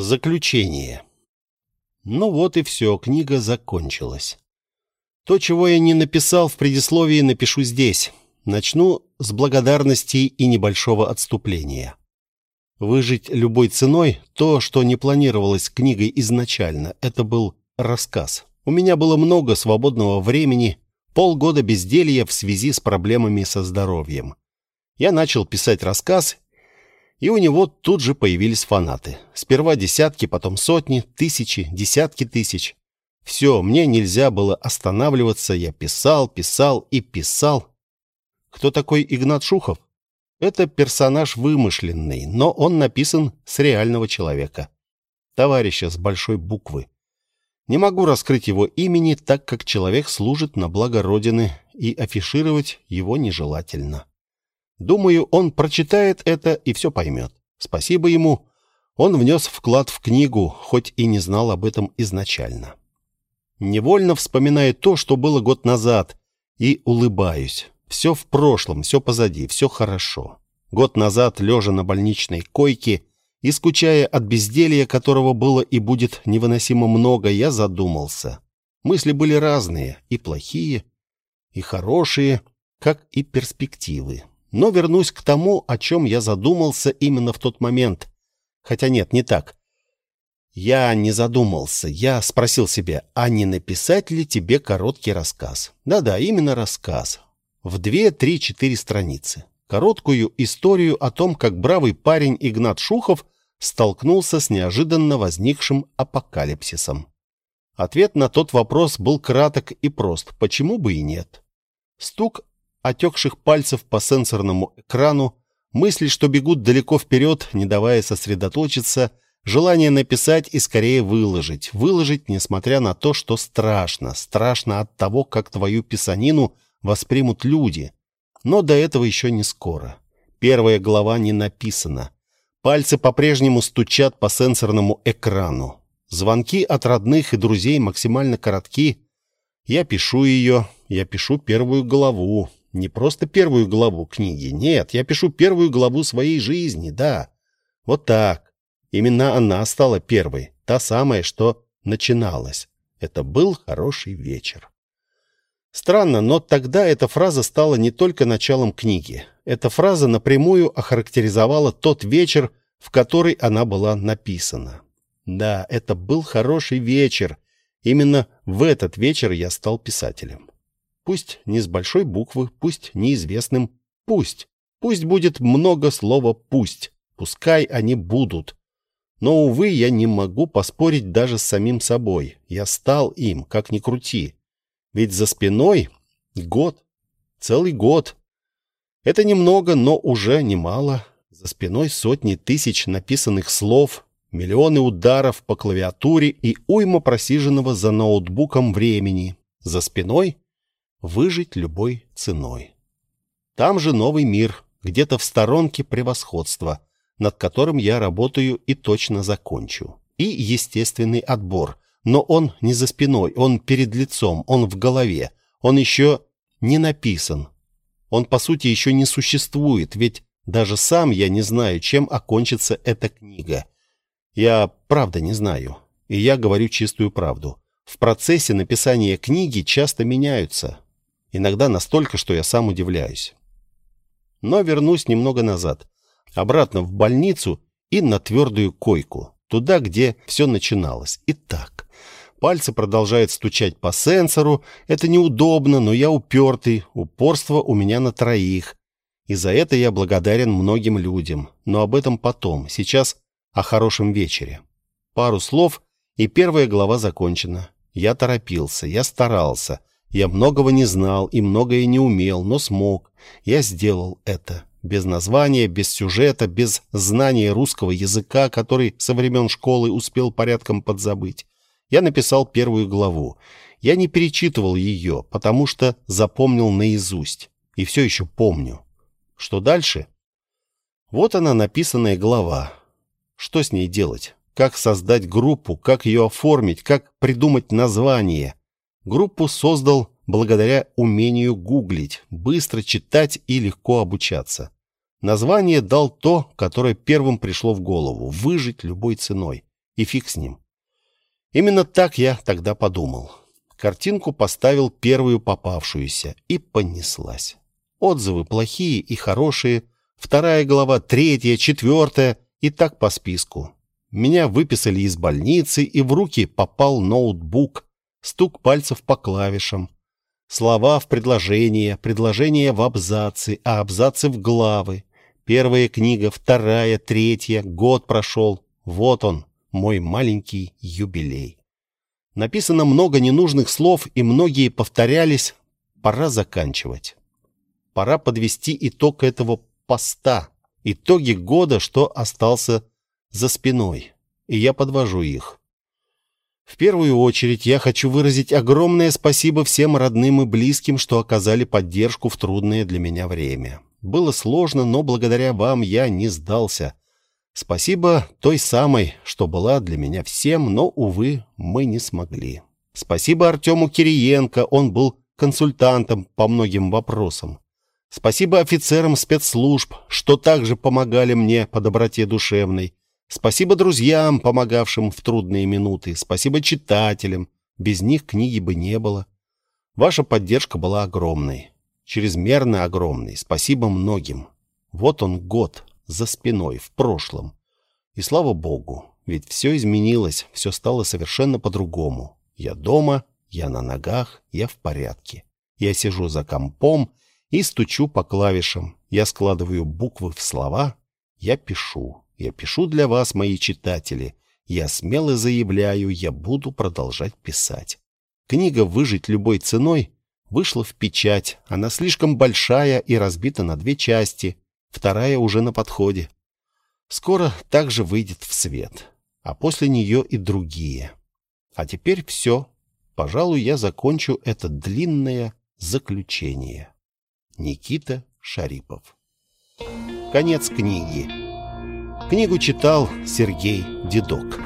Заключение. Ну вот и все, книга закончилась. То, чего я не написал в предисловии, напишу здесь. Начну с благодарности и небольшого отступления. Выжить любой ценой то, что не планировалось книгой изначально, это был рассказ. У меня было много свободного времени, полгода безделья в связи с проблемами со здоровьем. Я начал писать рассказ и у него тут же появились фанаты. Сперва десятки, потом сотни, тысячи, десятки тысяч. Все, мне нельзя было останавливаться, я писал, писал и писал. Кто такой Игнат Шухов? Это персонаж вымышленный, но он написан с реального человека. Товарища с большой буквы. Не могу раскрыть его имени, так как человек служит на благо Родины, и афишировать его нежелательно. Думаю, он прочитает это и все поймет. Спасибо ему. Он внес вклад в книгу, хоть и не знал об этом изначально. Невольно вспоминаю то, что было год назад, и улыбаюсь. Все в прошлом, все позади, все хорошо. Год назад, лежа на больничной койке и скучая от безделья, которого было и будет невыносимо много, я задумался. Мысли были разные, и плохие, и хорошие, как и перспективы. Но вернусь к тому, о чем я задумался именно в тот момент. Хотя нет, не так. Я не задумался. Я спросил себя, а не написать ли тебе короткий рассказ? Да-да, именно рассказ. В две, три, четыре страницы. Короткую историю о том, как бравый парень Игнат Шухов столкнулся с неожиданно возникшим апокалипсисом. Ответ на тот вопрос был краток и прост. Почему бы и нет? Стук отекших пальцев по сенсорному экрану, мысли, что бегут далеко вперед, не давая сосредоточиться, желание написать и скорее выложить. Выложить, несмотря на то, что страшно. Страшно от того, как твою писанину воспримут люди. Но до этого еще не скоро. Первая глава не написана. Пальцы по-прежнему стучат по сенсорному экрану. Звонки от родных и друзей максимально коротки. Я пишу ее, я пишу первую главу, не просто первую главу книги. Нет, я пишу первую главу своей жизни, да. Вот так. Именно она стала первой. Та самая, что начиналась. Это был хороший вечер. Странно, но тогда эта фраза стала не только началом книги. Эта фраза напрямую охарактеризовала тот вечер, в который она была написана. Да, это был хороший вечер. Именно в этот вечер я стал писателем. Пусть не с большой буквы, пусть неизвестным, пусть. Пусть будет много слова «пусть». Пускай они будут. Но, увы, я не могу поспорить даже с самим собой. Я стал им, как ни крути. Ведь за спиной год, целый год. Это немного, но уже немало. За спиной сотни тысяч написанных слов, миллионы ударов по клавиатуре и уйма просиженного за ноутбуком времени. За спиной выжить любой ценой. Там же новый мир, где-то в сторонке превосходства, над которым я работаю и точно закончу. И естественный отбор. Но он не за спиной, он перед лицом, он в голове. Он еще не написан. Он, по сути, еще не существует, ведь даже сам я не знаю, чем окончится эта книга. Я правда не знаю. И я говорю чистую правду. В процессе написания книги часто меняются. Иногда настолько, что я сам удивляюсь. Но вернусь немного назад. Обратно в больницу и на твердую койку. Туда, где все начиналось. Итак, пальцы продолжают стучать по сенсору. Это неудобно, но я упертый. Упорство у меня на троих. И за это я благодарен многим людям. Но об этом потом. Сейчас о хорошем вечере. Пару слов, и первая глава закончена. Я торопился, я старался. Я многого не знал и многое не умел, но смог. Я сделал это. Без названия, без сюжета, без знания русского языка, который со времен школы успел порядком подзабыть. Я написал первую главу. Я не перечитывал ее, потому что запомнил наизусть. И все еще помню. Что дальше? Вот она, написанная глава. Что с ней делать? Как создать группу? Как ее оформить? Как придумать название? Группу создал благодаря умению гуглить, быстро читать и легко обучаться. Название дал то, которое первым пришло в голову – выжить любой ценой. И фиг с ним. Именно так я тогда подумал. Картинку поставил первую попавшуюся и понеслась. Отзывы плохие и хорошие. Вторая глава, третья, четвертая и так по списку. Меня выписали из больницы, и в руки попал ноутбук. Стук пальцев по клавишам. Слова в предложения, предложения в абзацы, а абзацы в главы. Первая книга, вторая, третья, год прошел. Вот он, мой маленький юбилей. Написано много ненужных слов, и многие повторялись. Пора заканчивать. Пора подвести итог этого поста. Итоги года, что остался за спиной. И я подвожу их. В первую очередь я хочу выразить огромное спасибо всем родным и близким, что оказали поддержку в трудное для меня время. Было сложно, но благодаря вам я не сдался. Спасибо той самой, что была для меня всем, но, увы, мы не смогли. Спасибо Артему Кириенко, он был консультантом по многим вопросам. Спасибо офицерам спецслужб, что также помогали мне по доброте душевной. Спасибо друзьям, помогавшим в трудные минуты. Спасибо читателям. Без них книги бы не было. Ваша поддержка была огромной. Чрезмерно огромной. Спасибо многим. Вот он год за спиной, в прошлом. И слава богу, ведь все изменилось, все стало совершенно по-другому. Я дома, я на ногах, я в порядке. Я сижу за компом и стучу по клавишам. Я складываю буквы в слова, я пишу. Я пишу для вас, мои читатели. Я смело заявляю, я буду продолжать писать. Книга «Выжить любой ценой» вышла в печать. Она слишком большая и разбита на две части. Вторая уже на подходе. Скоро также выйдет в свет. А после нее и другие. А теперь все. Пожалуй, я закончу это длинное заключение. Никита Шарипов. Конец книги. Книгу читал Сергей Дедок.